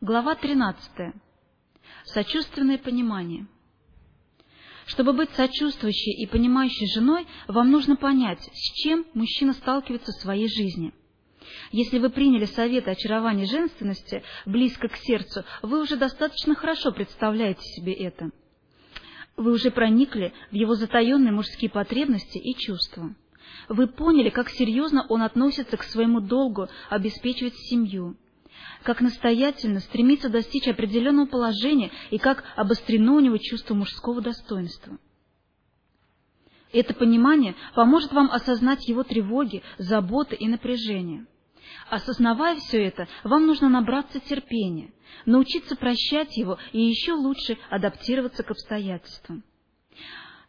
Глава 13. Сочувственное понимание. Чтобы быть сочувствующей и понимающей женой, вам нужно понять, с чем мужчина сталкивается в своей жизни. Если вы приняли советы очарования женственности близко к сердцу, вы уже достаточно хорошо представляете себе это. Вы уже проникли в его затаенные мужские потребности и чувства. Вы поняли, как серьезно он относится к своему долгу обеспечивать семью, как настоятельно стремится достичь определенного положения и как обострено у него чувство мужского достоинства. Это понимание поможет вам осознать его тревоги, заботы и напряжение. Осознавая все это, вам нужно набраться терпения, научиться прощать его и еще лучше адаптироваться к обстоятельствам.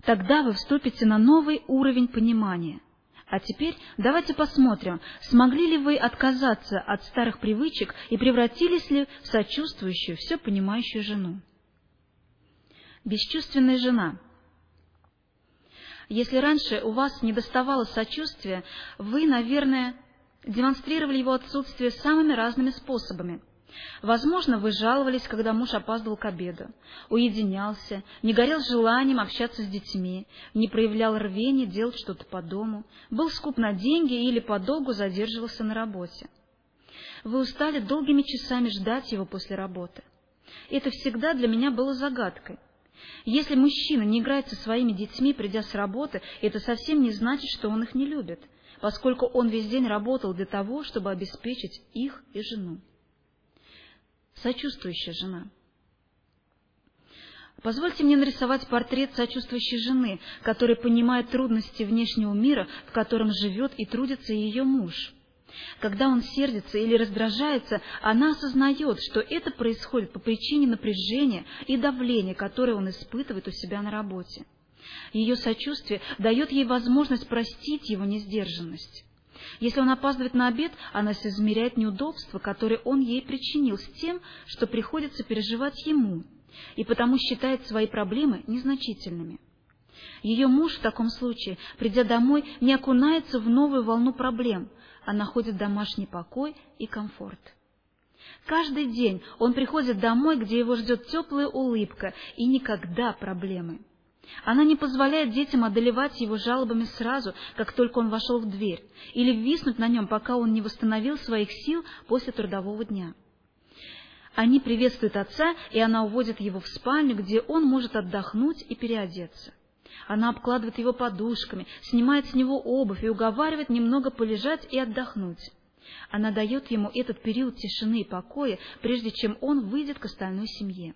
Тогда вы вступите на новый уровень понимания – а теперь давайте посмотрим, смогли ли вы отказаться от старых привычек и превратились ли в сочувствующую, все понимающую жену. Бесчувственная жена. Если раньше у вас не доставало сочувствия, вы, наверное, демонстрировали его отсутствие самыми разными способами – Возможно, вы жаловались, когда муж опаздывал к обеду, уединялся, не горел желанием общаться с детьми, не проявлял рвения делать что-то по дому, был скуп на деньги или подолгу задерживался на работе. Вы устали долгими часами ждать его после работы. Это всегда для меня было загадкой. Если мужчина не играет со своими детьми, придя с работы, это совсем не значит, что он их не любит, поскольку он весь день работал для того, чтобы обеспечить их и жену сочувствующая жена. Позвольте мне нарисовать портрет сочувствующей жены, которая понимает трудности внешнего мира, в котором живет и трудится ее муж. Когда он сердится или раздражается, она осознает, что это происходит по причине напряжения и давления, которое он испытывает у себя на работе. Ее сочувствие дает ей возможность простить его несдержанность. Если он опаздывает на обед, она соизмеряет неудобства, которые он ей причинил, с тем, что приходится переживать ему, и потому считает свои проблемы незначительными. Ее муж в таком случае, придя домой, не окунается в новую волну проблем, а находит домашний покой и комфорт. Каждый день он приходит домой, где его ждет теплая улыбка и никогда проблемы. Она не позволяет детям одолевать его жалобами сразу, как только он вошел в дверь, или виснуть на нем, пока он не восстановил своих сил после трудового дня. Они приветствуют отца, и она уводит его в спальню, где он может отдохнуть и переодеться. Она обкладывает его подушками, снимает с него обувь и уговаривает немного полежать и отдохнуть. Она дает ему этот период тишины и покоя, прежде чем он выйдет к остальной семье.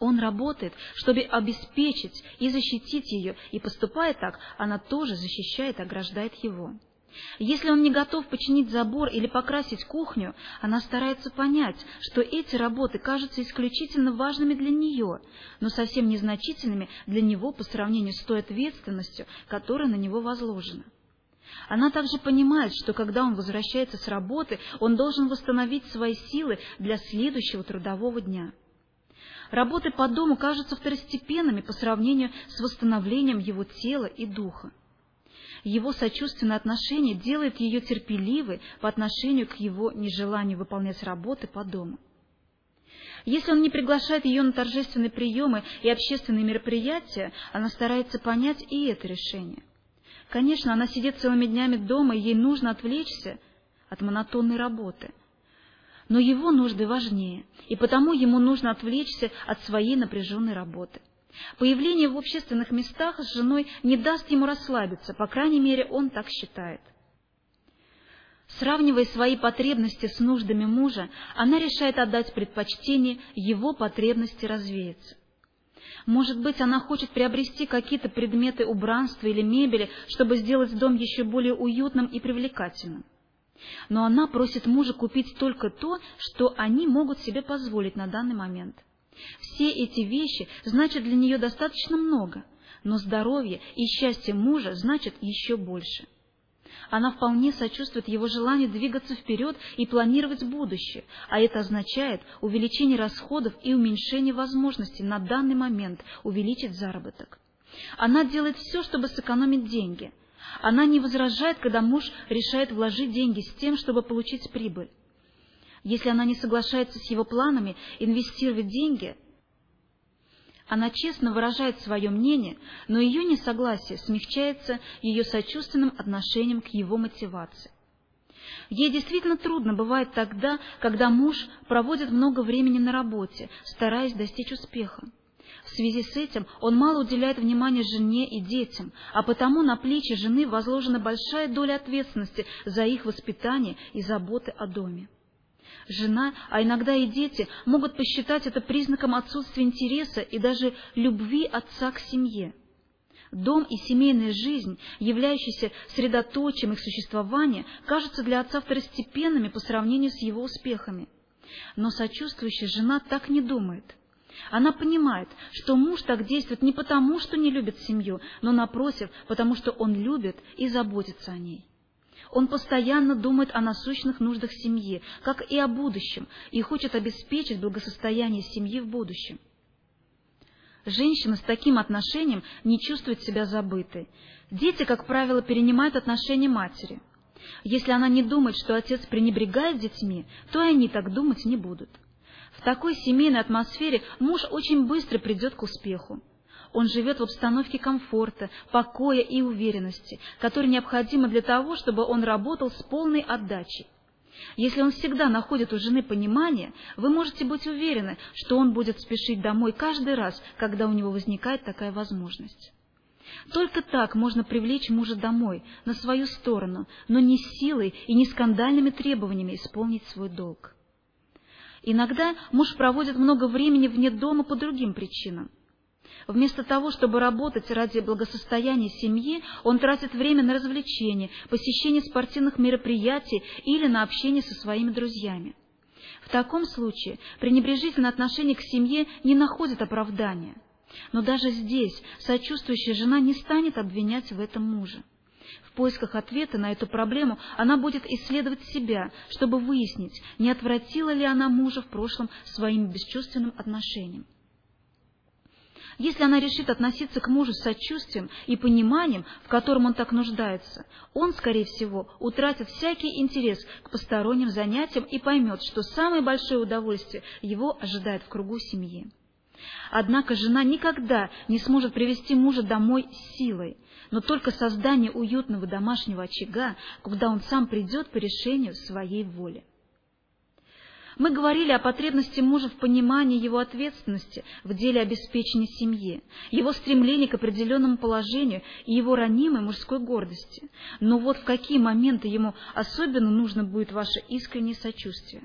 Он работает, чтобы обеспечить и защитить ее, и, поступая так, она тоже защищает и ограждает его. Если он не готов починить забор или покрасить кухню, она старается понять, что эти работы кажутся исключительно важными для нее, но совсем незначительными для него по сравнению с той ответственностью, которая на него возложена. Она также понимает, что когда он возвращается с работы, он должен восстановить свои силы для следующего трудового дня. Работы по дому кажутся второстепенными по сравнению с восстановлением его тела и духа. Его сочувственное отношение делает ее терпеливой по отношению к его нежеланию выполнять работы по дому. Если он не приглашает ее на торжественные приемы и общественные мероприятия, она старается понять и это решение. Конечно, она сидит целыми днями дома, и ей нужно отвлечься от монотонной работы но его нужды важнее, и потому ему нужно отвлечься от своей напряженной работы. Появление в общественных местах с женой не даст ему расслабиться, по крайней мере, он так считает. Сравнивая свои потребности с нуждами мужа, она решает отдать предпочтение его потребности развеяться. Может быть, она хочет приобрести какие-то предметы убранства или мебели, чтобы сделать дом еще более уютным и привлекательным. Но она просит мужа купить только то, что они могут себе позволить на данный момент. Все эти вещи значат для нее достаточно много, но здоровье и счастье мужа значат еще больше. Она вполне сочувствует его желанию двигаться вперед и планировать будущее, а это означает увеличение расходов и уменьшение возможностей на данный момент увеличить заработок. Она делает все, чтобы сэкономить деньги, она не возражает, когда муж решает вложить деньги с тем, чтобы получить прибыль. Если она не соглашается с его планами инвестировать деньги, она честно выражает свое мнение, но ее несогласие смягчается ее сочувственным отношением к его мотивации. Ей действительно трудно бывает тогда, когда муж проводит много времени на работе, стараясь достичь успеха. В связи с этим он мало уделяет внимания жене и детям, а потому на плечи жены возложена большая доля ответственности за их воспитание и заботы о доме. Жена, а иногда и дети, могут посчитать это признаком отсутствия интереса и даже любви отца к семье. Дом и семейная жизнь, являющиеся средоточием их существования, кажутся для отца второстепенными по сравнению с его успехами. Но сочувствующая жена так не думает. Она понимает, что муж так действует не потому, что не любит семью, но, напротив, потому что он любит и заботится о ней. Он постоянно думает о насущных нуждах семьи, как и о будущем, и хочет обеспечить благосостояние семьи в будущем. Женщина с таким отношением не чувствует себя забытой. Дети, как правило, перенимают отношения матери. Если она не думает, что отец пренебрегает детьми, то и они так думать не будут. В такой семейной атмосфере муж очень быстро придет к успеху. Он живет в обстановке комфорта, покоя и уверенности, которые необходимы для того, чтобы он работал с полной отдачей. Если он всегда находит у жены понимание, вы можете быть уверены, что он будет спешить домой каждый раз, когда у него возникает такая возможность. Только так можно привлечь мужа домой, на свою сторону, но не силой и не скандальными требованиями исполнить свой долг. Иногда муж проводит много времени вне дома по другим причинам. Вместо того, чтобы работать ради благосостояния семьи, он тратит время на развлечения, посещение спортивных мероприятий или на общение со своими друзьями. В таком случае пренебрежительное отношение к семье не находит оправдания. Но даже здесь сочувствующая жена не станет обвинять в этом мужа. В поисках ответа на эту проблему она будет исследовать себя, чтобы выяснить, не отвратила ли она мужа в прошлом своим бесчувственным отношением. Если она решит относиться к мужу с сочувствием и пониманием, в котором он так нуждается, он, скорее всего, утратит всякий интерес к посторонним занятиям и поймет, что самое большое удовольствие его ожидает в кругу семьи. Однако жена никогда не сможет привести мужа домой силой, но только создание уютного домашнего очага, куда он сам придет по решению своей воли. Мы говорили о потребности мужа в понимании его ответственности в деле обеспечения семьи, его стремлении к определенному положению и его ранимой мужской гордости. Но вот в какие моменты ему особенно нужно будет ваше искреннее сочувствие.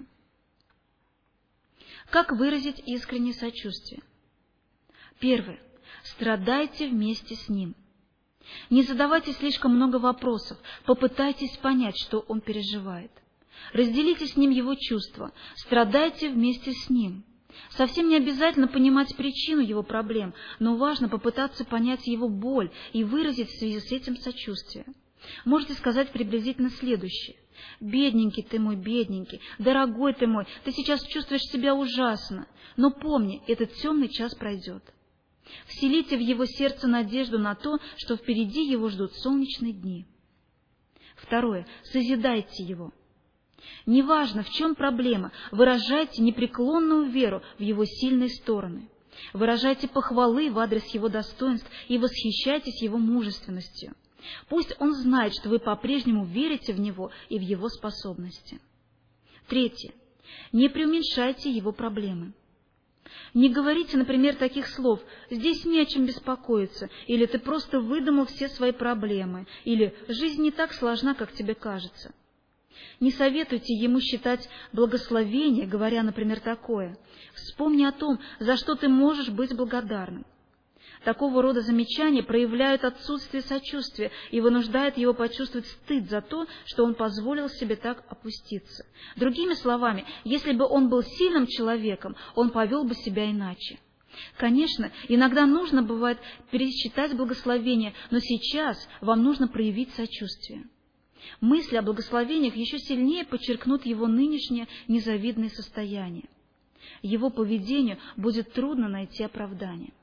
Как выразить искреннее сочувствие? Первое. Страдайте вместе с ним. Не задавайте слишком много вопросов, попытайтесь понять, что он переживает. Разделите с ним его чувства, страдайте вместе с ним. Совсем не обязательно понимать причину его проблем, но важно попытаться понять его боль и выразить в связи с этим сочувствие. Можете сказать приблизительно следующее. «Бедненький ты мой, бедненький, дорогой ты мой, ты сейчас чувствуешь себя ужасно, но помни, этот темный час пройдет». Вселите в его сердце надежду на то, что впереди его ждут солнечные дни. Второе. Созидайте его. Неважно, в чем проблема, выражайте непреклонную веру в его сильные стороны. Выражайте похвалы в адрес его достоинств и восхищайтесь его мужественностью. Пусть он знает, что вы по-прежнему верите в него и в его способности. Третье. Не преуменьшайте его проблемы. Не говорите, например, таких слов «здесь не о чем беспокоиться» или «ты просто выдумал все свои проблемы» или «жизнь не так сложна, как тебе кажется». Не советуйте ему считать благословение, говоря, например, такое. Вспомни о том, за что ты можешь быть благодарным. Такого рода замечания проявляют отсутствие сочувствия и вынуждают его почувствовать стыд за то, что он позволил себе так опуститься. Другими словами, если бы он был сильным человеком, он повел бы себя иначе. Конечно, иногда нужно бывает пересчитать благословение, но сейчас вам нужно проявить сочувствие. Мысли о благословениях еще сильнее подчеркнут его нынешнее незавидное состояние. Его поведению будет трудно найти оправдание.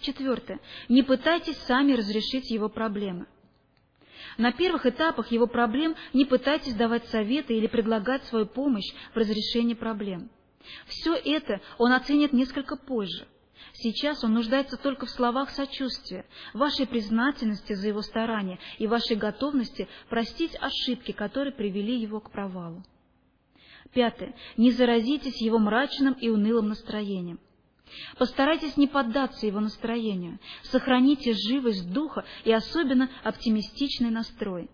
Четвертое. Не пытайтесь сами разрешить его проблемы. На первых этапах его проблем не пытайтесь давать советы или предлагать свою помощь в разрешении проблем. Все это он оценит несколько позже. Сейчас он нуждается только в словах сочувствия, вашей признательности за его старания и вашей готовности простить ошибки, которые привели его к провалу. Пятое. Не заразитесь его мрачным и унылым настроением. Постарайтесь не поддаться его настроению, сохраните живость духа и особенно оптимистичный настрой.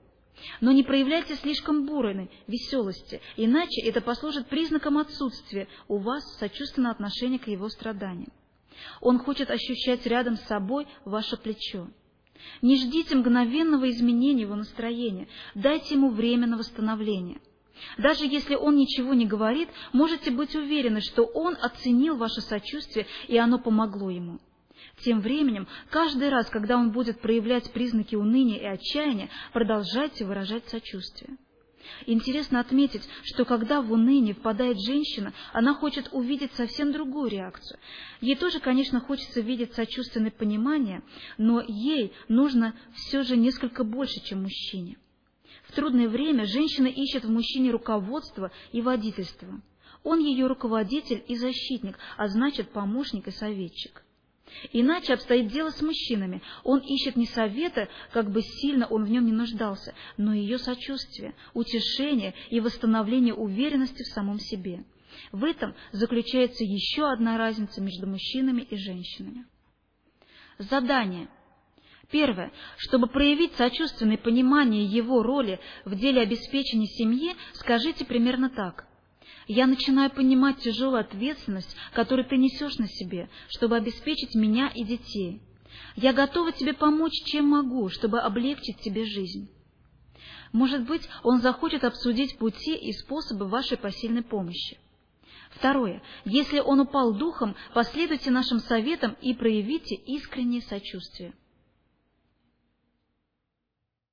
Но не проявляйте слишком бурной веселости, иначе это послужит признаком отсутствия у вас сочувственного отношения к его страданиям. Он хочет ощущать рядом с собой ваше плечо. Не ждите мгновенного изменения его настроения, дайте ему время на восстановление – даже если он ничего не говорит, можете быть уверены, что он оценил ваше сочувствие, и оно помогло ему. Тем временем, каждый раз, когда он будет проявлять признаки уныния и отчаяния, продолжайте выражать сочувствие. Интересно отметить, что когда в уныние впадает женщина, она хочет увидеть совсем другую реакцию. Ей тоже, конечно, хочется видеть сочувственное понимание, но ей нужно все же несколько больше, чем мужчине. В трудное время женщина ищет в мужчине руководство и водительство. Он ее руководитель и защитник, а значит помощник и советчик. Иначе обстоит дело с мужчинами. Он ищет не совета, как бы сильно он в нем не нуждался, но ее сочувствие, утешение и восстановление уверенности в самом себе. В этом заключается еще одна разница между мужчинами и женщинами. Задание – Первое. Чтобы проявить сочувственное понимание его роли в деле обеспечения семьи, скажите примерно так. «Я начинаю понимать тяжелую ответственность, которую ты несешь на себе, чтобы обеспечить меня и детей. Я готова тебе помочь, чем могу, чтобы облегчить тебе жизнь». Может быть, он захочет обсудить пути и способы вашей посильной помощи. Второе. Если он упал духом, последуйте нашим советам и проявите искреннее сочувствие.